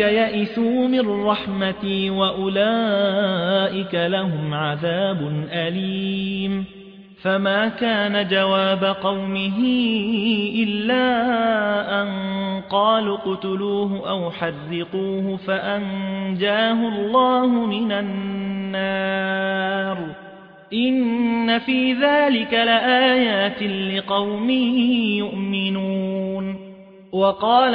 يئسوا من رحمتي وأولئك لهم عذاب أليم فما كان جواب قومه إلا أن قالوا اقتلوه أو حرقوه فأنجاه الله من النار إن في ذلك لآيات لقوم يؤمنون وقال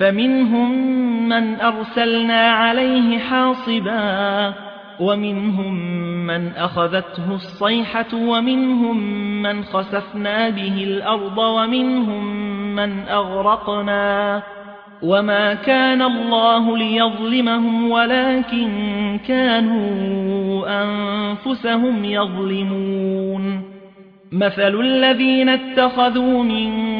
فمنهم من أرسلنا عليه حاصبا ومنهم من أخذته الصيحة ومنهم من خسفنا به الأرض ومنهم من أغرقنا. وما كان الله ليظلمهم ولكن كانوا أنفسهم يظلمون. مثل الذين اتخذوا من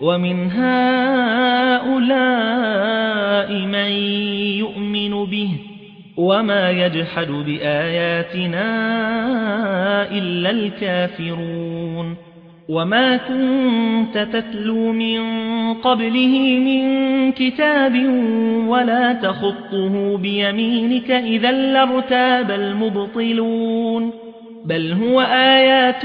ومن هؤلاء من يؤمن به وما يجحد بآياتنا إلا الكافرون وما كنت تتلو من قبله من كتاب ولا تخطه بيمينك إذا لارتاب المبطلون بل هو آيات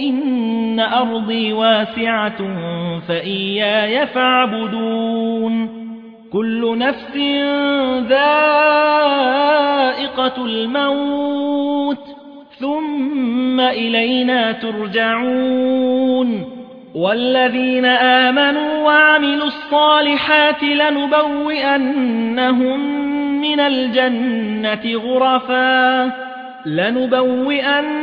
إن أرضي واسعة فإياي فاعبدون. كل نفس ذائقة الموت ثم إلينا ترجعون. والذين آمنوا وعملوا الصالحات لنبوئنهم من الجنة غرفا لنبوئنهم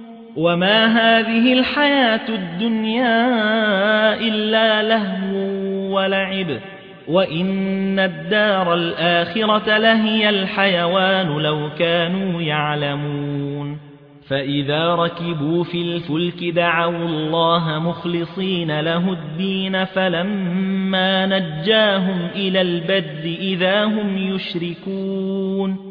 وما هذه الحياة الدنيا إلا لهو ولعب وإن الدار الآخرة لهي الحيوان لو كانوا يعلمون فإذا ركبوا في الفلك دعوا الله مخلصين له الدين فلما نجاهم إلى البر إذا هم يشركون